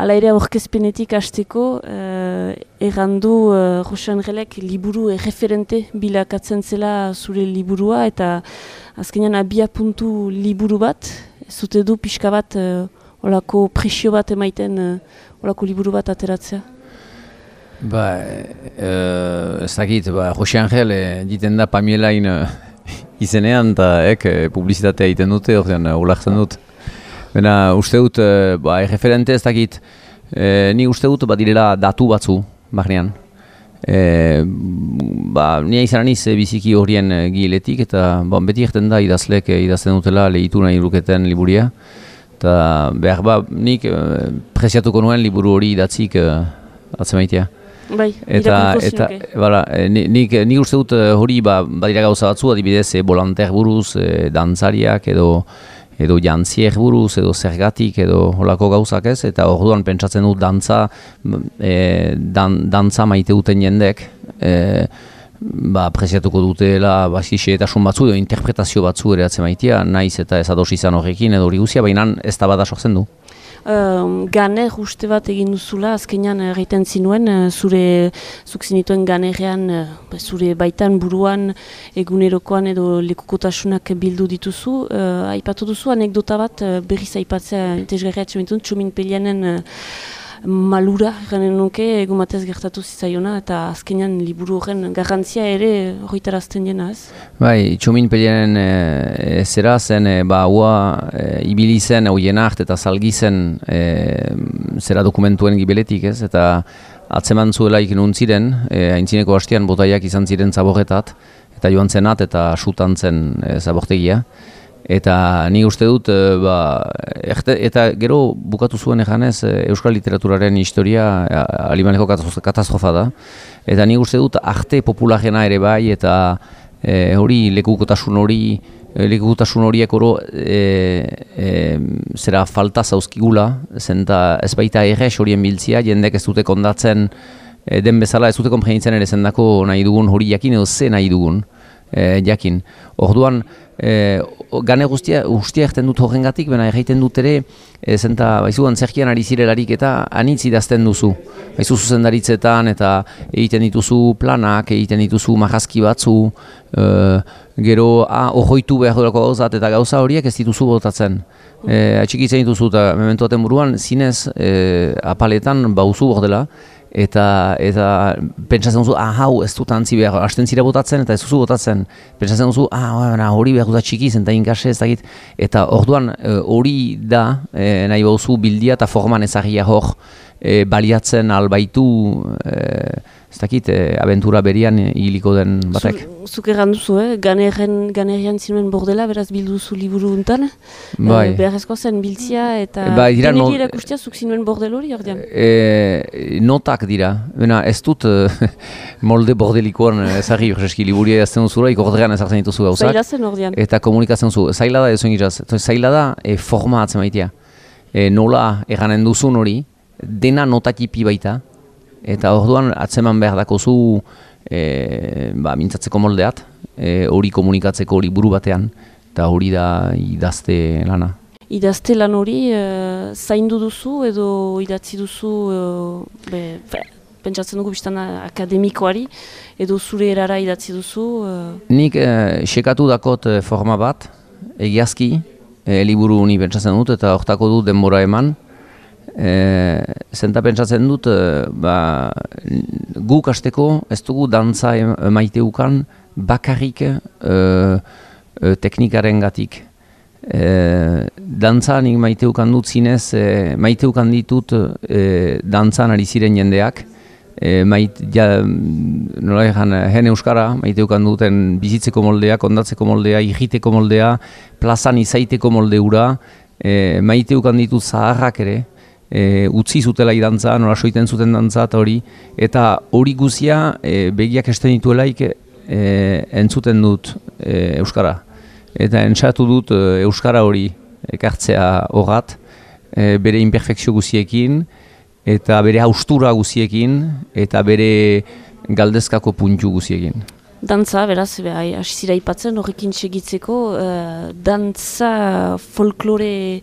Hala ere aurkezpenetik hasteko, uh, errandu uh, Rosan Relek liburu erreferente bilakatzen zela zure liburua eta azkenean abia puntu liburu bat, zute du pixka bat uh, olako presio bat emaiten uh, olako liburu bat ateratzea. Ba, uh, ez dakit, ba, Rosan Rel diten da Pamielain uh, izenean eta ek publizitatea egiten dute, ordean uh, dut. Bena, uste dut, e, ba, erreferente ez dakit, e, ni uste dut, badirela datu batzu, barnean. E, ba, ni izan aniz biziki horien giletik, eta ba, beti egiten da idazlek idazten dutela lehitu nahi luketen liburia. Eta behar ba, nik e, preziatuko nuen liburu hori idatzik e, atzemaitea. Bai, eta, eta, bala, nik, nik uste dut hori ba, badira gauza batzu, adibidez, e, bolanter buruz, e, dantzariak edo edo jantziek buruz, edo zergatik, edo holako gauzak ez, eta orduan pentsatzen dut dantza, e, dan, dantza maite duten jendek, e, ba, preziatuko dutela basixe eta sun batzu, edo interpretazio batzu ere atzen maitea, naiz eta ez ados izan horrekin, edo hori guzia, baina ez da bada sortzen du uh, ganer uste bat egin duzula, azkenean egiten zinuen, uh, zure zuk zinituen ganerrean, uh, zure baitan buruan egunerokoan edo lekukotasunak bildu dituzu. Uh, aipatu duzu anekdota bat, uh, berriz aipatzea ditun, txumin pelianen uh, malura ganen nuke egumatez gertatu zitzaiona eta azkenean liburu horren garrantzia ere horretarazten jena ez? Bai, txomin peliaren e, zera zen, e, ba, hua e, ibili zen, hoien hart eta salgi zen e, zera dokumentuen gibeletik ez, eta atzeman zuela ikin ziren, e, haintzineko hastian botaiak izan ziren zaborretat, eta joan zenat eta sutan zen e, zabortegia. Eta ni uste dut, e, ba, eta gero bukatu zuen eganez e, Euskal Literaturaren historia e, alimaneko katastrofa da. Eta ni uste dut arte popularena ere bai eta e, hori lekukotasun hori, e, lekukotasun horiek oro e, zera falta zauzkigula, zenta ez baita errex horien biltzia, jendek ez dute kondatzen den bezala ez dute konprenitzen ere zendako nahi dugun hori jakin edo ze nahi dugun jakin. Orduan, e, gane guztia, guztia egiten dut horrengatik, baina egiten dut ere, e, zenta, baizu, antzerkian ari zirelarik eta anitz idazten duzu. Baizu zuzendaritzetan eta egiten dituzu planak, egiten dituzu marrazki batzu, e, gero, ah, ohoitu behar durako gauzat eta gauza horiek ez dituzu botatzen. E, atxikitzen dituzu eta mementuaten buruan, zinez, e, apaletan bauzu bordela, eta eta pentsatzen duzu ah hau ez dut antzi behar hasten zira botatzen eta ez duzu botatzen. Pentsatzen duzu ah hori behar dut txiki zen inkase ez dakit. Eta orduan eh, hori da e, nahi bauzu bildia eta forman ezagia hor e, baliatzen albaitu e, ez dakit, e, abentura berian hiliko den batek. Zuk egan duzu, eh? ganerren, ganerrian zinuen bordela, beraz bildu zu liburu untan. Bai. E, Beharrezko zen biltzia eta e, bai, dira, no, erakustia zuk zinuen bordel hori ordean? E, notak dira. Bena, ez dut molde bordelikoan ezagri horreski liburia ezten duzula, ikordrean ezartzen dituzu gauzak. Zaila zen ordean. Eta komunikatzen zu. Zaila da ez. Zaila da e, forma atzen maitea. E, nola eganen duzun hori, dena notakipi baita, eta orduan atzeman behar dako zu e, ba, mintzatzeko moldeat, e, hori komunikatzeko hori buru batean, eta hori da idazte lana. Idazte lan hori e, zaindu duzu edo idatzi duzu e, be, fe, pentsatzen dugu biztan akademikoari edo zure erara idatzi duzu? E... Nik e, sekatu dakot forma bat, egiazki, e, liburu honi pentsatzen dut eta hortako du denbora eman, E, zenta pentsatzen dut, e, ba, guk asteko ez dugu dantza maiteukan bakarrik e, e, teknikaren gatik. E, dantza nik maiteukan dut zinez, e, maiteukan ditut e, dantzan ari ziren jendeak, e, mait, ja, nola egan, hen euskara, maiteukan duten bizitzeko moldea, kondatzeko moldea, igiteko moldea, plazan izaiteko moldeura, e, maiteukan ditut zaharrak ere, e, utzi zutela idantza, nola soiten zuten dantza eta hori, eta hori guzia e, begiak esten dituelaik e, entzuten dut e, Euskara. Eta entzatu dut e, Euskara hori ekartzea horat, e, bere imperfekzio guziekin, eta bere haustura guziekin, eta bere galdezkako puntu guziekin. Dantza, beraz, hasi zira ipatzen horrekin segitzeko, uh, dantza folklore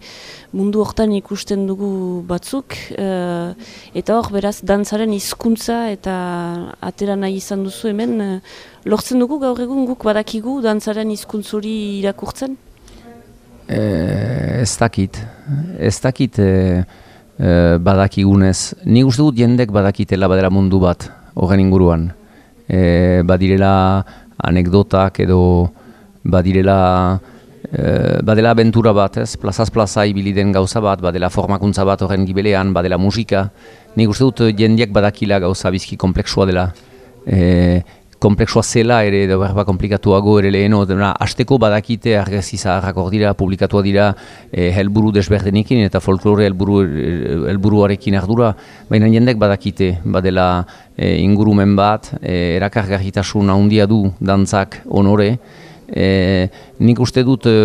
mundu hortan ikusten dugu batzuk, uh, eta hor, beraz, dantzaren hizkuntza eta atera nahi izan duzu hemen, uh, lortzen dugu gaur egun guk badakigu dantzaren hizkuntzuri irakurtzen? E, ez dakit, ez dakit e, e, badakigunez. Ni uste dut jendek badakitela badera mundu bat, horren inguruan e, badirela anekdotak edo badirela e, badela aventura bat, ez, plazaz plaza ibili den gauza bat, badela formakuntza bat horren gibelean, badela musika. Nik uste dut jendiak badakila gauza bizki kompleksua dela. E, komplexua zela ere edo berba komplikatuago ere leheno, dena, azteko badakite argezi zaharrak dira, publikatua dira e, helburu desberdenekin eta folklore helburu, helburuarekin ardura, baina jendek badakite, badela e, ingurumen bat, e, erakargarritasun handia du dantzak onore, e, nik uste dut e,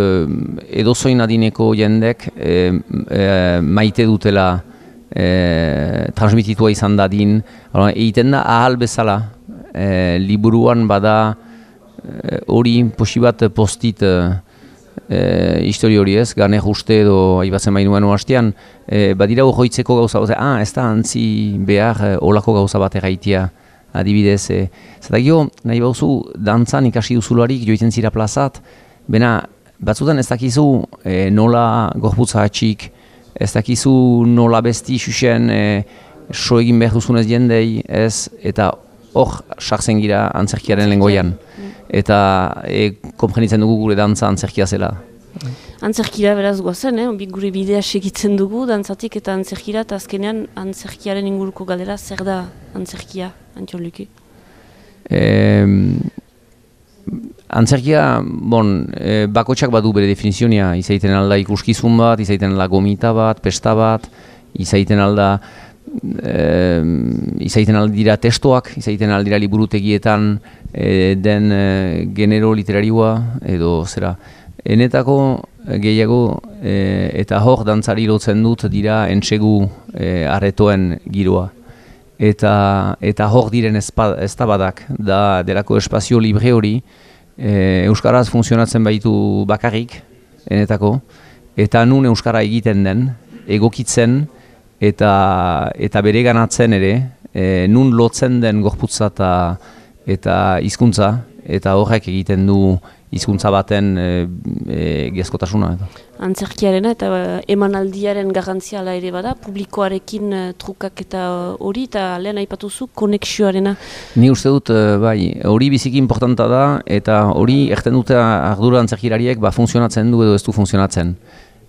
edozoin adineko jendek e, e, maite dutela e, transmititua izan dadin, egiten da ahal bezala, e, liburuan bada e, hori e, posibat postit e, histori hori ez, gane juste edo aibatzen bain nuen oastean, e, badira hoitzeko gauza bat, ah, ez da antzi behar olako gauza bat egaitia adibidez. E. Zata gio, nahi bauzu, dantzan ikasi duzularik joiten zira plazat, bena, batzutan ez dakizu e, nola gorputza atxik, ez dakizu nola besti xuxen, e, so egin behar duzunez jendei, ez, eta hor sartzen gira antzerkiaren lengoian. Eta e, komprenitzen dugu gure dantza antzerkia zela. Antzerkira beraz guazen, eh? gure bidea segitzen dugu, dantzatik eta antzerkira, eta azkenean antzerkiaren inguruko galera, zer da antzerkia, Antion Luke? E, antzerkia, bon, e, bakotxak badu bere definizionia, izaiten alda ikuskizun bat, izaiten alda gomita bat, pesta bat, izaiten alda e, izaiten aldira testoak, izaiten aldira liburutegietan e, den e, genero literarioa edo zera. Enetako gehiago e, eta hor dantzari lotzen dut dira entsegu e, arretoen giroa. Eta, eta hor diren eztabadak da delako espazio libre hori e, Euskaraz funtzionatzen baitu bakarrik, enetako, eta nun Euskara egiten den, egokitzen, eta eta bere ganatzen ere, e, nun lotzen den gorputza eta eta hizkuntza eta horrek egiten du hizkuntza baten e, e, gezkotasuna. Antzerkiarena eta emanaldiaren garrantziala ere bada, publikoarekin trukak eta hori eta lehen aipatuzu konexioarena. Ni uste dut, bai, hori biziki importanta da eta hori erten dute ardura antzerkirariek ba, funtzionatzen du edo ez du funtzionatzen.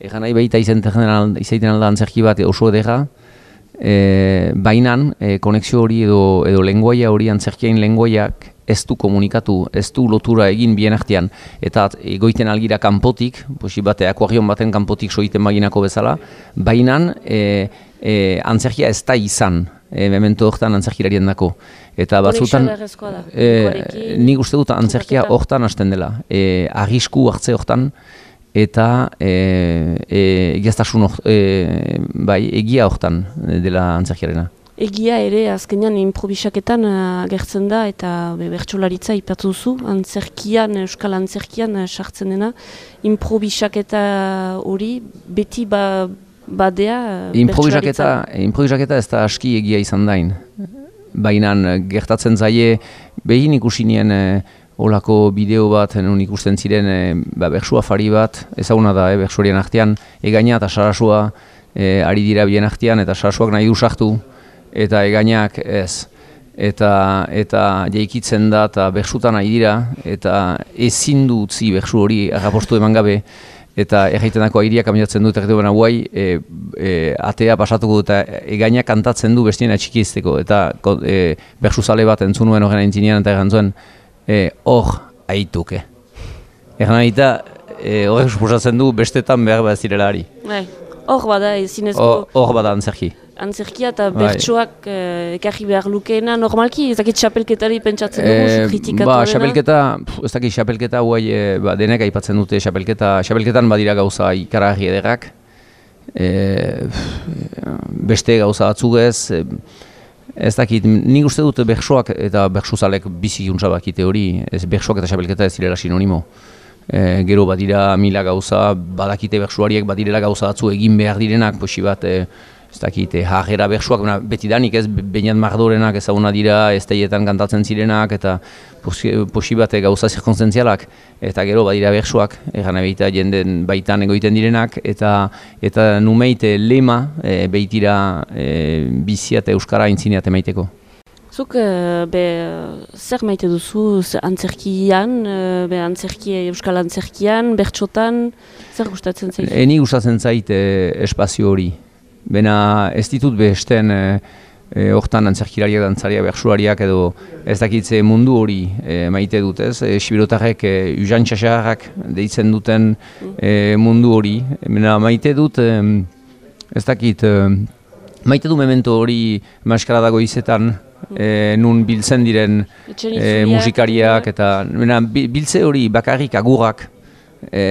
Egan nahi baita izaiten alda antzerki bat oso edera, e, bainan e, konexio hori edo, edo lenguaia hori antzerkiain lenguaiak ez du komunikatu, ez du lotura egin bien artean, eta egoiten algira kanpotik, posi bate akuarion baten kanpotik soiten baginako bezala, bainan e, e, antzerkia ez da izan, e, memento horretan antzerkirarien dako. Eta batzutan, e, nik uste dut antzerkia horretan hasten dela, e, arrisku hartze horretan, eta e, e, e, bai, egia hortan dela antzerkiarena. Egia ere azkenean improbisaketan agertzen da eta bertsolaritza ipatu duzu, antzerkian, euskal antzerkian sartzen dena, improbisaketa hori beti ba, badea improbisaketa, improbisaketa ez da aski egia izan dain. Baina gertatzen zaie behin ikusinien olako bideo bat nun ikusten ziren e, ba, bersua fari bat, ezaguna da, e, bersuarien artean, egaina eta sarasua e, ari dira bien artean, eta sarasuak nahi du sartu, eta egainak ez. Eta, eta jaikitzen da, eta bersutan nahi dira, eta ezin du utzi bersu hori agapostu eman gabe, eta erraitenako airia kaminatzen dut erdu baina guai, e, e, atea pasatuko eta egainak kantatzen du bestien atxikizteko, eta e, bersu zale bat entzunuen horren aintzinean eta errantzuen, E, hor aituke. Egan aita, e, horrek suposatzen du bestetan behar bat zirelari. Bai, hor bada ezinezko... Hor bada antzerki. Antzerkia eta bai. bertsoak eh, ekarri behar lukeena normalki, ez dakit xapelketari pentsatzen dugu, e, kritikatu ba, Xapelketa, ez dakit xapelketa guai, e, ba, denek aipatzen dute xapelketa, xapelketan badira gauza ikararri ederrak, e, beste gauza batzuk ez, Ez dakit, nik uste dut bersoak eta bersozalek bizik bakite hori, ez bersoak eta xabelketa ez direla sinonimo. E, gero badira mila gauza, badakite bersuariek badirela gauza batzu egin behar direnak, posi bat, e, ez dakit, eh, jarrera bersuak, beti danik ez, bainat mardorenak ezaguna dira, ez teietan kantatzen zirenak, eta posi bat gauza zirkonzentzialak, eta gero badira bersuak, egan baita jenden baitan egoiten direnak, eta eta numeite lema e, behitira e, bizia eta euskara intzineat emaiteko. Zuk, be, zer maite duzu antzerkian, be, antzerki, euskal antzerkian, bertxotan, zer gustatzen zaitu? Eni gustatzen zait espazio hori. Bena ez ditut behesten e, e, hortan antzerkilariak, dantzariak, bersuariak edo ez dakitze mundu hori e, maite dut ez. E, Sibirotarrek e, usan txasarrak deitzen duten e, mundu hori. Bena maite dut ez dakit maite du memento hori maskara dago izetan e, nun biltzen diren e, musikariak eta bena, biltze hori bakarrik agurrak e,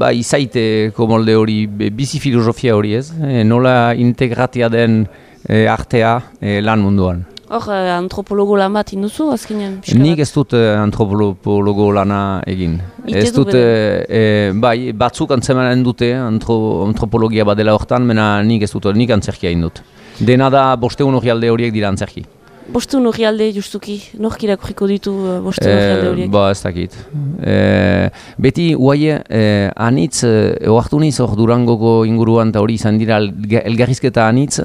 ba, izaiteko molde hori, bizi filosofia hori ez, e, nola integratia den e, artea e, lan munduan. Hor, antropologo lan bat induzu, azkenean? Nik ez dut antropologo lana egin. ez dut, e, bai, batzuk antzemanen dute antro, antropologia badela hortan, mena nik ez dut, nik antzerkia indut. Dena da bosteun hori alde horiek dira antzerki. Bostu hori alde justuki, nork irakuriko ditu uh, bostu hori alde horiek? Ba, ez dakit. E, beti, uaie, e, anitz, oartu niz hor durangoko inguruan eta hori izan dira elgarrizketa anitz,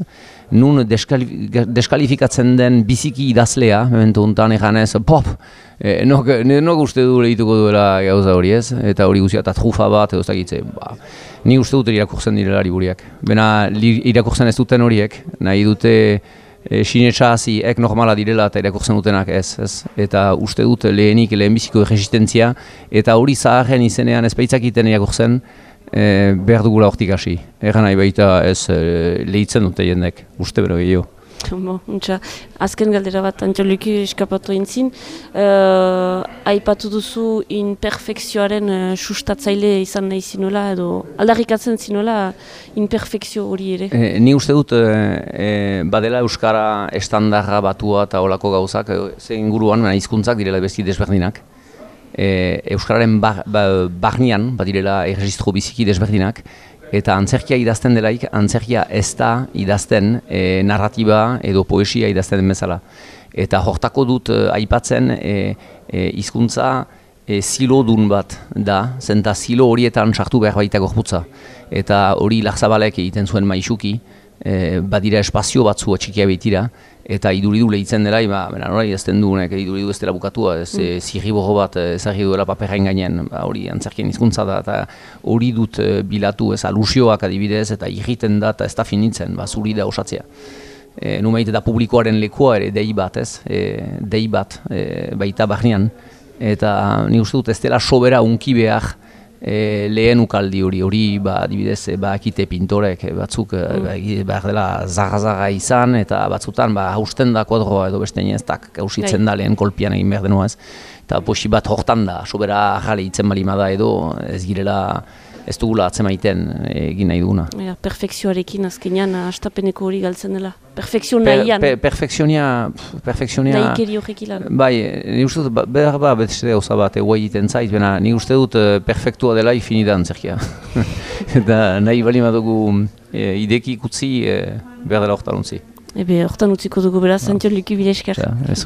nun deskalifikatzen den biziki idazlea, momentu untan egan ez, pop, e, nok, nok uste du lehituko duela gauza hori ez, eta hori guzia, eta trufa bat, edo ez dakitze, ba, ni uste dut irakurtzen direla liburiak. Bena, irakurtzen ez duten horiek, nahi dute, e, sinetsa hazi ek normala direla eta irakurtzen dutenak ez, ez. Eta uste dut lehenik lehenbiziko resistentzia eta hori zaharren izenean ez baitzakiten irakurtzen e, behar dugula hortik hasi. Egan nahi baita ez e, lehitzen dute jendek, uste bero gehiago. Bo, azken galdera bat antxoluki eskapatu entzin. Uh, aipatu duzu inperfekzioaren uh, sustatzaile izan nahi zinuela edo aldarrikatzen zinuela inperfekzio hori ere? E, ni uste dut e, badela Euskara estandarra batua eta olako gauzak, ze inguruan hizkuntzak direla besti desberdinak. E, Euskararen ba, ba, barnean badirela erregistro biziki desberdinak, Eta antzerkia idazten delaik, antzerkia ez da idazten e, narratiba edo poesia idazten bezala. Eta hortako dut e, aipatzen e, e, izkuntza e, zilo dun bat da, zenta zilo horietan sartu behar baita gorputza. Eta hori lagzabalek egiten zuen maixuki, e, badira espazio batzu txikia behitira, eta iduridu lehitzen dela, ba, bera nora idazten du, nek, iduridu ez dela bukatua, ez mm. zirri bat ezagri duela paperrain gainen, ba, hori antzerkien hizkuntza da, eta hori dut e, bilatu ez alusioak adibidez, eta irriten da, eta ez da finitzen, ba, zuri da osatzea. E, Numeit eta publikoaren lekoa ere dei bat, ez, e, dei bat e, baita barnean, eta ni uste dut ez dela sobera unki behar, e, lehen ukaldi hori, hori ba, dibidez, e, ba, akite pintorek e, batzuk mm. ba, behar dela zaga izan, eta batzutan ba, hausten da kodroa edo beste nieztak hausitzen bai. da lehen kolpian egin behar denuaz. Eta posi bat hortan da, sobera jale itzen balimada edo ez girela ez dugula atzemaiten egin nahi duguna. Ja, perfekzioarekin azkenean astapeneko hori galtzen dela. Perfekzio nahian. Per, perfekzionia... perfekzionia... Nahi horrek ilan. Bai, ni uste dut, ba, behar ba, beste gauza bat, eguai egiten zait, bena, ni uste dut eh, perfektua dela ifinidan zerkia. Eta nahi bali madugu e, ideki ikutzi e, behar dela hortan utzi. Ebe, hortan utziko dugu beraz, ba. zentio liki bidezker. Ja, ez